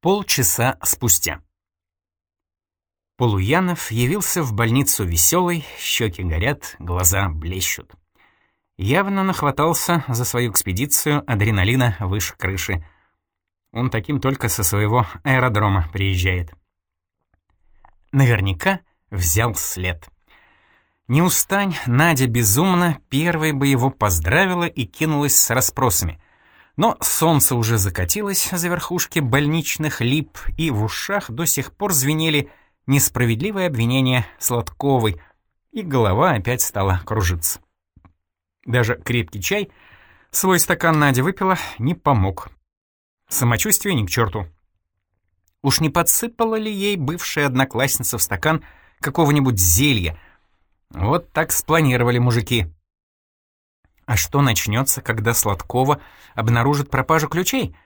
Полчаса спустя. Полуянов явился в больницу веселый, щеки горят, глаза блещут. Явно нахватался за свою экспедицию адреналина выше крыши. Он таким только со своего аэродрома приезжает. Наверняка взял след. Не устань, Надя безумно первой бы его поздравила и кинулась с расспросами — но солнце уже закатилось за верхушки больничных лип, и в ушах до сих пор звенели несправедливые обвинения Сладковой, и голова опять стала кружиться. Даже крепкий чай, свой стакан Надя выпила, не помог. Самочувствие ни к черту. Уж не подсыпала ли ей бывшая одноклассница в стакан какого-нибудь зелья? Вот так спланировали мужики. А что начнется, когда Сладкова обнаружит пропажу ключей?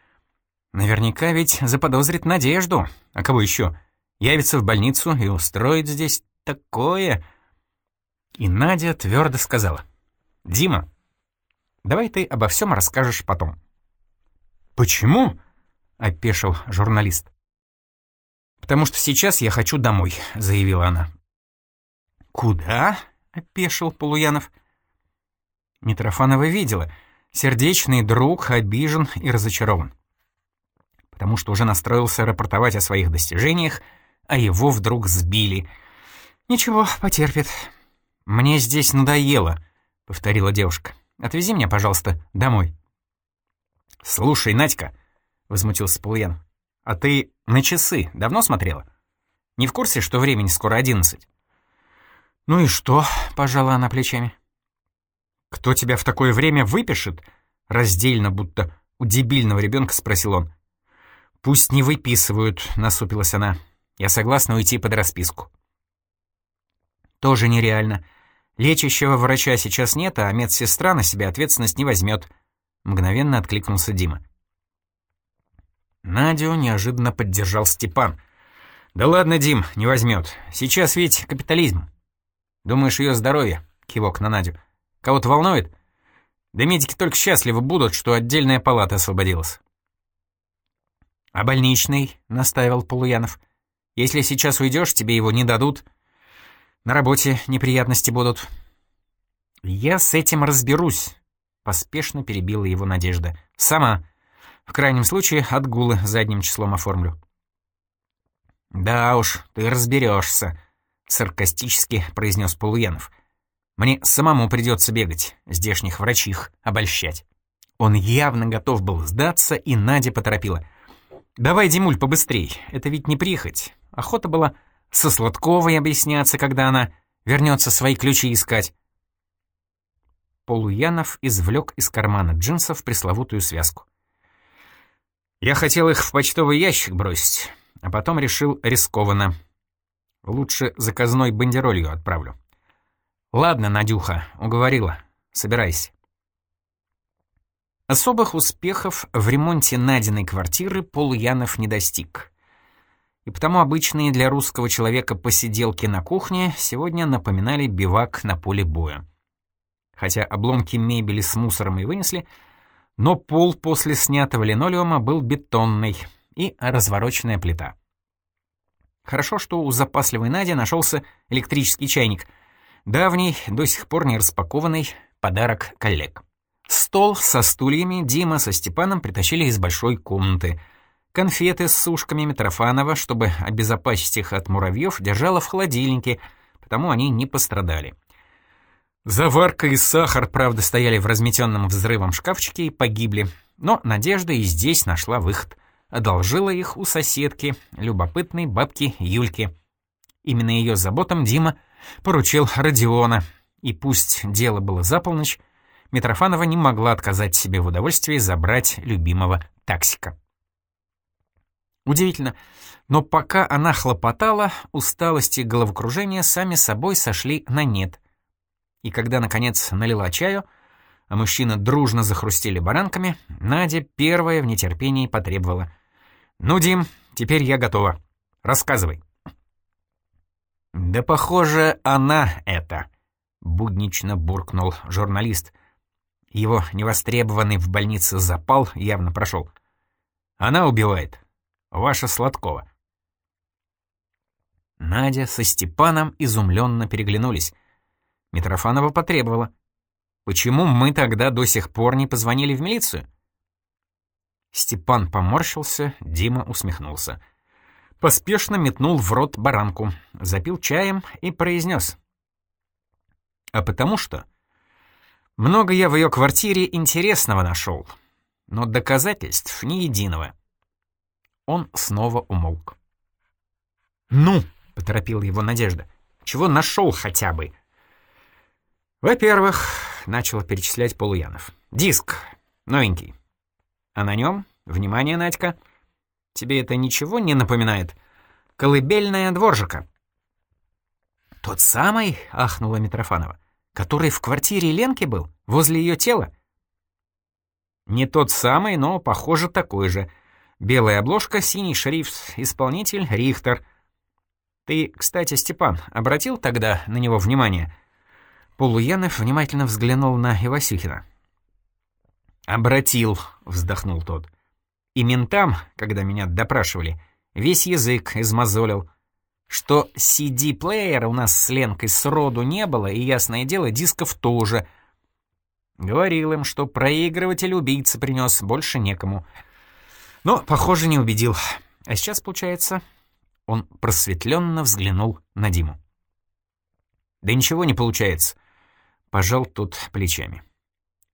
Наверняка ведь заподозрит Надежду. А кого еще? Явится в больницу и устроит здесь такое. И Надя твердо сказала. «Дима, давай ты обо всем расскажешь потом». «Почему?» — опешил журналист. «Потому что сейчас я хочу домой», — заявила она. «Куда?» — опешил Полуянов. «Полуянов». Митрофанова видела. Сердечный друг обижен и разочарован. Потому что уже настроился рапортовать о своих достижениях, а его вдруг сбили. «Ничего, потерпит». «Мне здесь надоело», — повторила девушка. «Отвези меня, пожалуйста, домой». «Слушай, Надька», — возмутился Полуян, — «а ты на часы давно смотрела? Не в курсе, что времени скоро одиннадцать?» «Ну и что?» — пожала она плечами. «Кто тебя в такое время выпишет?» Раздельно, будто у дебильного ребенка спросил он. «Пусть не выписывают», — насупилась она. «Я согласна уйти под расписку». «Тоже нереально. Лечащего врача сейчас нет, а медсестра на себя ответственность не возьмет», — мгновенно откликнулся Дима. Надю неожиданно поддержал Степан. «Да ладно, Дим, не возьмет. Сейчас ведь капитализм. Думаешь, ее здоровье?» — кивок на Надю. Кого-то волнует? Да медики только счастливы будут, что отдельная палата освободилась. «А больничный?» — настаивал Полуянов. «Если сейчас уйдешь, тебе его не дадут. На работе неприятности будут». «Я с этим разберусь», — поспешно перебила его Надежда. «Сама. В крайнем случае отгулы задним числом оформлю». «Да уж, ты разберешься», — саркастически произнес Полуянов. Мне самому придется бегать, здешних врачих обольщать. Он явно готов был сдаться, и Надя поторопила. «Давай, Димуль, побыстрей, это ведь не прихоть. Охота была со Сладковой объясняться, когда она вернется свои ключи искать». Полуянов извлек из кармана джинсов пресловутую связку. «Я хотел их в почтовый ящик бросить, а потом решил рискованно. Лучше заказной бандеролью отправлю». «Ладно, Надюха, уговорила. Собирайся». Особых успехов в ремонте Надиной квартиры Полуянов не достиг. И потому обычные для русского человека посиделки на кухне сегодня напоминали бивак на поле боя. Хотя обломки мебели с мусором и вынесли, но пол после снятого линолеума был бетонный и развороченная плита. Хорошо, что у запасливой Нади нашелся электрический чайник — Давний, до сих пор не распакованный подарок коллег. Стол со стульями Дима со Степаном притащили из большой комнаты. Конфеты с сушками Митрофанова, чтобы обезопасить их от муравьев, держала в холодильнике, потому они не пострадали. Заварка и сахар, правда, стояли в разметенном взрывом шкафчике и погибли, но Надежда и здесь нашла выход. Одолжила их у соседки, любопытной бабки Юльки. Именно ее заботам Дима поручил Родиона, и пусть дело было за полночь, Митрофанова не могла отказать себе в удовольствии забрать любимого таксика. Удивительно, но пока она хлопотала, усталость и головокружение сами собой сошли на нет. И когда, наконец, налила чаю, а мужчины дружно захрустели баранками, Надя первая в нетерпении потребовала. «Ну, Дим, теперь я готова. Рассказывай». «Да, похоже, она это», — буднично буркнул журналист. Его невостребованный в больнице запал явно прошел. «Она убивает. Ваша Сладкова». Надя со Степаном изумленно переглянулись. Митрофанова потребовала. «Почему мы тогда до сих пор не позвонили в милицию?» Степан поморщился, Дима усмехнулся. Поспешно метнул в рот баранку, запил чаем и произнес. «А потому что...» Много я в ее квартире интересного нашел, но доказательств ни единого. Он снова умолк. «Ну!» — поторопила его Надежда. «Чего нашел хотя бы?» «Во-первых, — начал перечислять Полуянов, — диск, новенький. А на нем, внимание, Надька, тебе это ничего не напоминает? Колыбельная дворжика». «Тот самый?» — ахнула Митрофанова. «Который в квартире Ленки был? Возле ее тела?» «Не тот самый, но, похоже, такой же. Белая обложка, синий шрифт, исполнитель — Рихтер». Ты, кстати, Степан, обратил тогда на него внимание?» Полуянов внимательно взглянул на Ивасюхина. «Обратил», — вздохнул тот. «И ментам, когда меня допрашивали, весь язык измозолил. Что CD-плеера у нас с Ленкой сроду не было, и, ясное дело, дисков тоже. Говорил им, что проигрыватель убийца принес, больше некому. Но, похоже, не убедил. А сейчас, получается, он просветленно взглянул на Диму. «Да ничего не получается», — пожал тот плечами.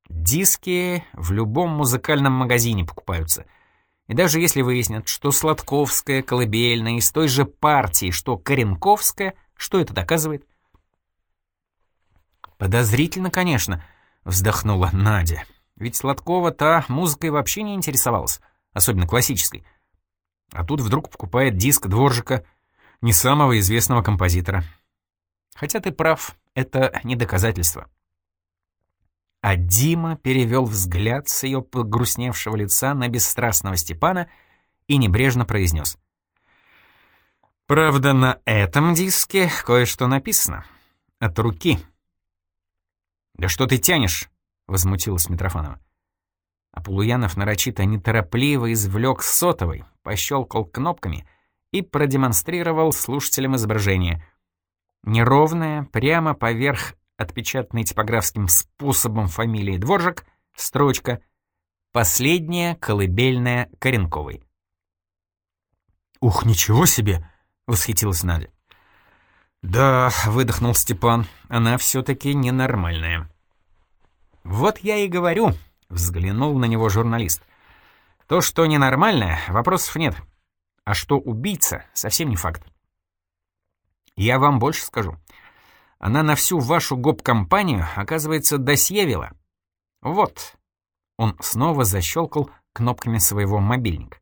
«Диски в любом музыкальном магазине покупаются. И даже если выяснят, что Сладковская колыбельная из той же партии, что Коренковская, что это доказывает?» «Подозрительно, конечно», — вздохнула Надя. «Ведь Сладкова та музыкой вообще не интересовалась, особенно классической. А тут вдруг покупает диск Дворжика, не самого известного композитора. Хотя ты прав, это не доказательство. А Дима перевел взгляд с ее погрустневшего лица на бесстрастного Степана и небрежно произнес. «Правда, на этом диске кое-что написано. От руки». «Да что ты тянешь?» — возмутилась Митрофанова. А Полуянов нарочито неторопливо извлек сотовый, пощелкал кнопками и продемонстрировал слушателям изображение. Неровная, прямо поверх отпечатанной типографским способом фамилии Дворжик, строчка «Последняя колыбельная Коренковой». «Ух, ничего себе!» — восхитилась Надя. «Да», — выдохнул Степан, — «она все-таки ненормальная». «Вот я и говорю», Взглянул на него журналист. То, что ненормальное, вопросов нет. А что убийца, совсем не факт. Я вам больше скажу. Она на всю вашу гоп-компанию, оказывается, досье вела. Вот. Он снова защелкал кнопками своего мобильника.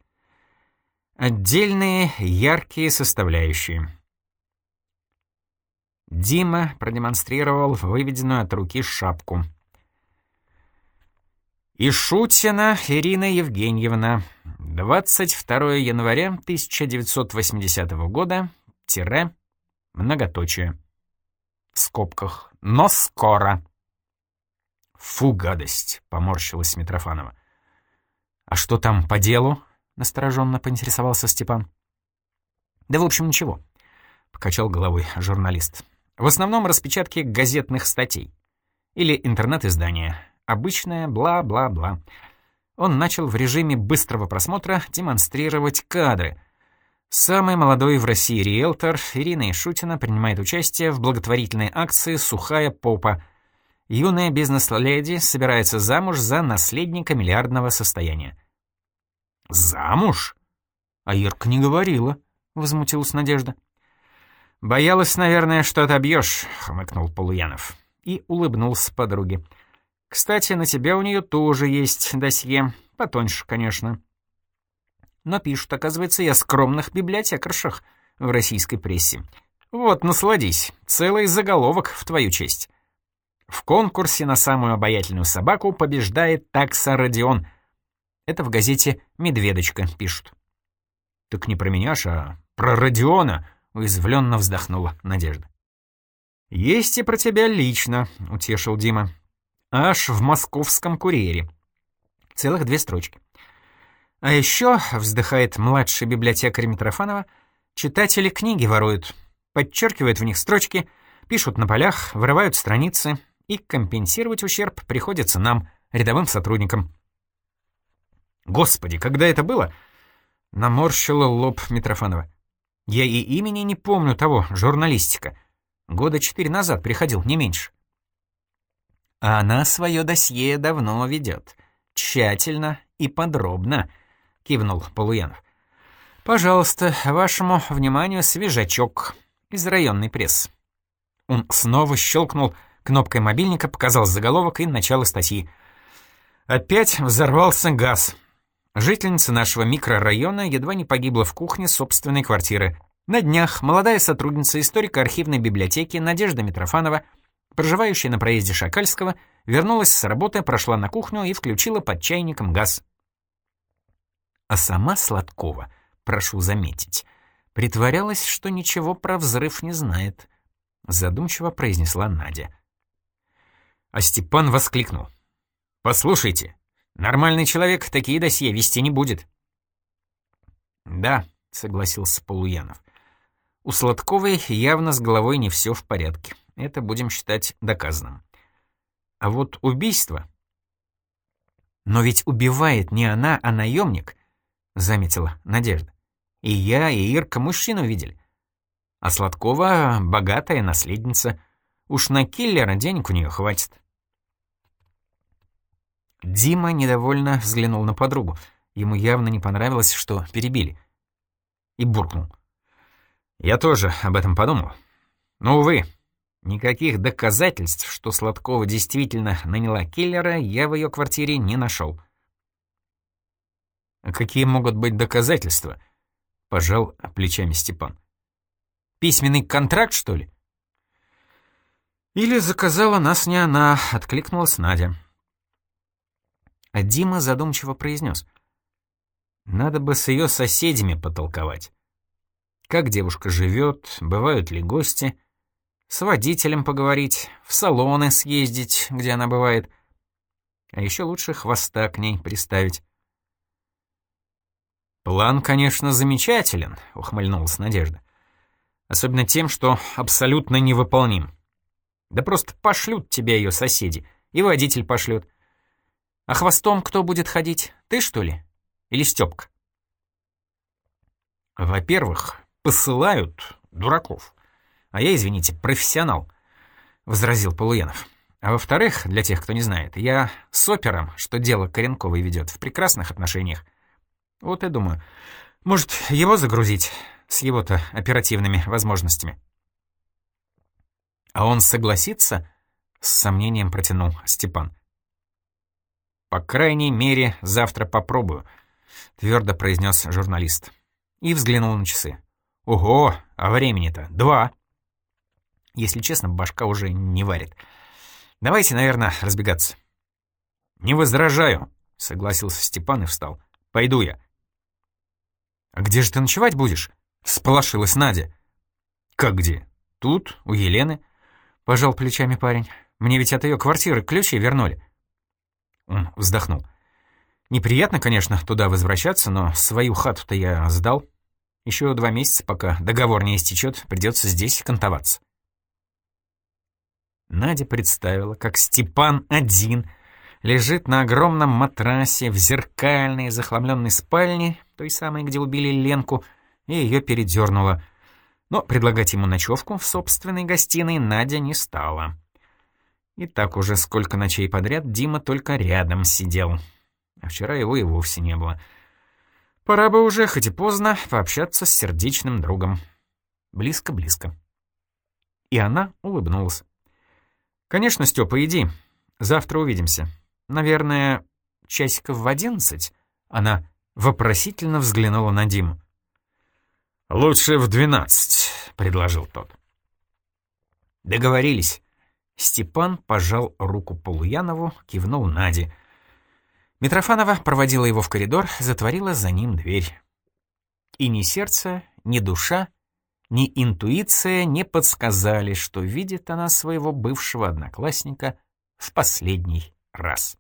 Отдельные яркие составляющие. Дима продемонстрировал выведенную от руки шапку — Ишутина Ирина Евгеньевна, 22 января 1980 года, тире, многоточие. В скобках, но скоро. Фу, гадость, поморщилась Митрофанова. А что там по делу? Настороженно поинтересовался Степан. Да, в общем, ничего, покачал головой журналист. В основном распечатки газетных статей. Или интернет-издания Обычное бла-бла-бла. Он начал в режиме быстрого просмотра демонстрировать кадры. Самый молодой в России риэлтор Ирина Ишутина принимает участие в благотворительной акции «Сухая попа». Юная бизнес-леди собирается замуж за наследника миллиардного состояния. «Замуж?» А Ирка не говорила, — возмутилась Надежда. «Боялась, наверное, что отобьешь», — хмыкнул Полуянов. И улыбнулся подруге. Кстати, на тебя у нее тоже есть досье, потоньше, конечно. Но пишут, оказывается, и о скромных библиотекаршах в российской прессе. Вот, насладись, целый заголовок в твою честь. В конкурсе на самую обаятельную собаку побеждает такса Родион. Это в газете «Медведочка» пишут. «Так не про меня а про Родиона», — уязвленно вздохнула Надежда. «Есть и про тебя лично», — утешил Дима. Аж в московском курьере. Целых две строчки. А еще, вздыхает младший библиотекарь Митрофанова, читатели книги воруют, подчеркивают в них строчки, пишут на полях, вырывают страницы, и компенсировать ущерб приходится нам, рядовым сотрудникам. Господи, когда это было? Наморщила лоб Митрофанова. Я и имени не помню того, журналистика. Года четыре назад приходил, не меньше. А она свое досье давно ведет. Тщательно и подробно, кивнул Полуянов. Пожалуйста, вашему вниманию свежачок из районной прессы. Он снова щелкнул кнопкой мобильника, показал заголовок и начало статьи. Опять взорвался газ. Жительница нашего микрорайона едва не погибла в кухне собственной квартиры. На днях молодая сотрудница историко-архивной библиотеки Надежда Митрофанова, проживающая на проезде Шакальского, вернулась с работы, прошла на кухню и включила под чайником газ. А сама Сладкова, прошу заметить, притворялась, что ничего про взрыв не знает. Задумчиво произнесла Надя. А Степан воскликнул. «Послушайте, Нормальный человек такие досье вести не будет. Да, согласился Полуянов. У Сладковой явно с головой не все в порядке. Это будем считать доказанным. А вот убийство... Но ведь убивает не она, а наемник, заметила Надежда. И я, и Ирка мужчину видели. А Сладкова — богатая наследница. Уж на киллера денег у нее хватит. Дима недовольно взглянул на подругу. Ему явно не понравилось, что перебили. И буркнул. «Я тоже об этом подумал. Но, увы, никаких доказательств, что Сладкова действительно наняла киллера, я в ее квартире не нашел». «А какие могут быть доказательства?» — пожал плечами Степан. «Письменный контракт, что ли?» «Или заказала нас не она», — откликнулась Надя. А Дима задумчиво произнес. «Надо бы с ее соседями потолковать. Как девушка живет, бывают ли гости, с водителем поговорить, в салоны съездить, где она бывает. А еще лучше хвоста к ней приставить». «План, конечно, замечателен», — ухмыльнулась Надежда. «Особенно тем, что абсолютно невыполним. Да просто пошлют тебя ее соседи, и водитель пошлет. А хвостом кто будет ходить? Ты, что ли? Или Стёпка? Во-первых, посылают дураков. А я, извините, профессионал, — возразил Полуянов. А во-вторых, для тех, кто не знает, я с опером, что дело Коренковой ведет, в прекрасных отношениях. Вот и думаю, может, его загрузить с его-то оперативными возможностями. А он согласится? С сомнением протянул Степан. «По крайней мере, завтра попробую», — твердо произнес журналист. И взглянул на часы. «Ого, а времени-то два!» Если честно, башка уже не варит. Давайте, наверное, разбегаться. «Не возражаю», — согласился Степан и встал. «Пойду я». «А где же ты ночевать будешь?» — сполошилась Надя. «Как где? Тут, у Елены?» — пожал плечами парень. «Мне ведь от ее квартиры ключи вернули». Он вздохнул. Неприятно, конечно, туда возвращаться, но свою хату-то я сдал. Еще два месяца, пока договор не истечет, придется здесь кантоваться. Надя представила, как Степан один лежит на огромном матрасе в зеркальной захламленной спальне, той самой, где убили Ленку, и ее передернуло. Но предлагать ему ночевку в собственной гостиной Надя не стала. И так уже сколько ночей подряд Дима только рядом сидел. А вчера его и вовсе не было. Пора бы уже, хоть и поздно, пообщаться с сердечным другом. Близко-близко. И она улыбнулась. «Конечно, Стёпа, иди. Завтра увидимся. Наверное, часиков в одиннадцать?» Она вопросительно взглянула на Диму. «Лучше в двенадцать», — предложил тот. «Договорились». Степан пожал руку Полуянову, кивнул Наде. Митрофанова проводила его в коридор, затворила за ним дверь. И ни сердце, ни душа, ни интуиция не подсказали, что видит она своего бывшего одноклассника в последний раз.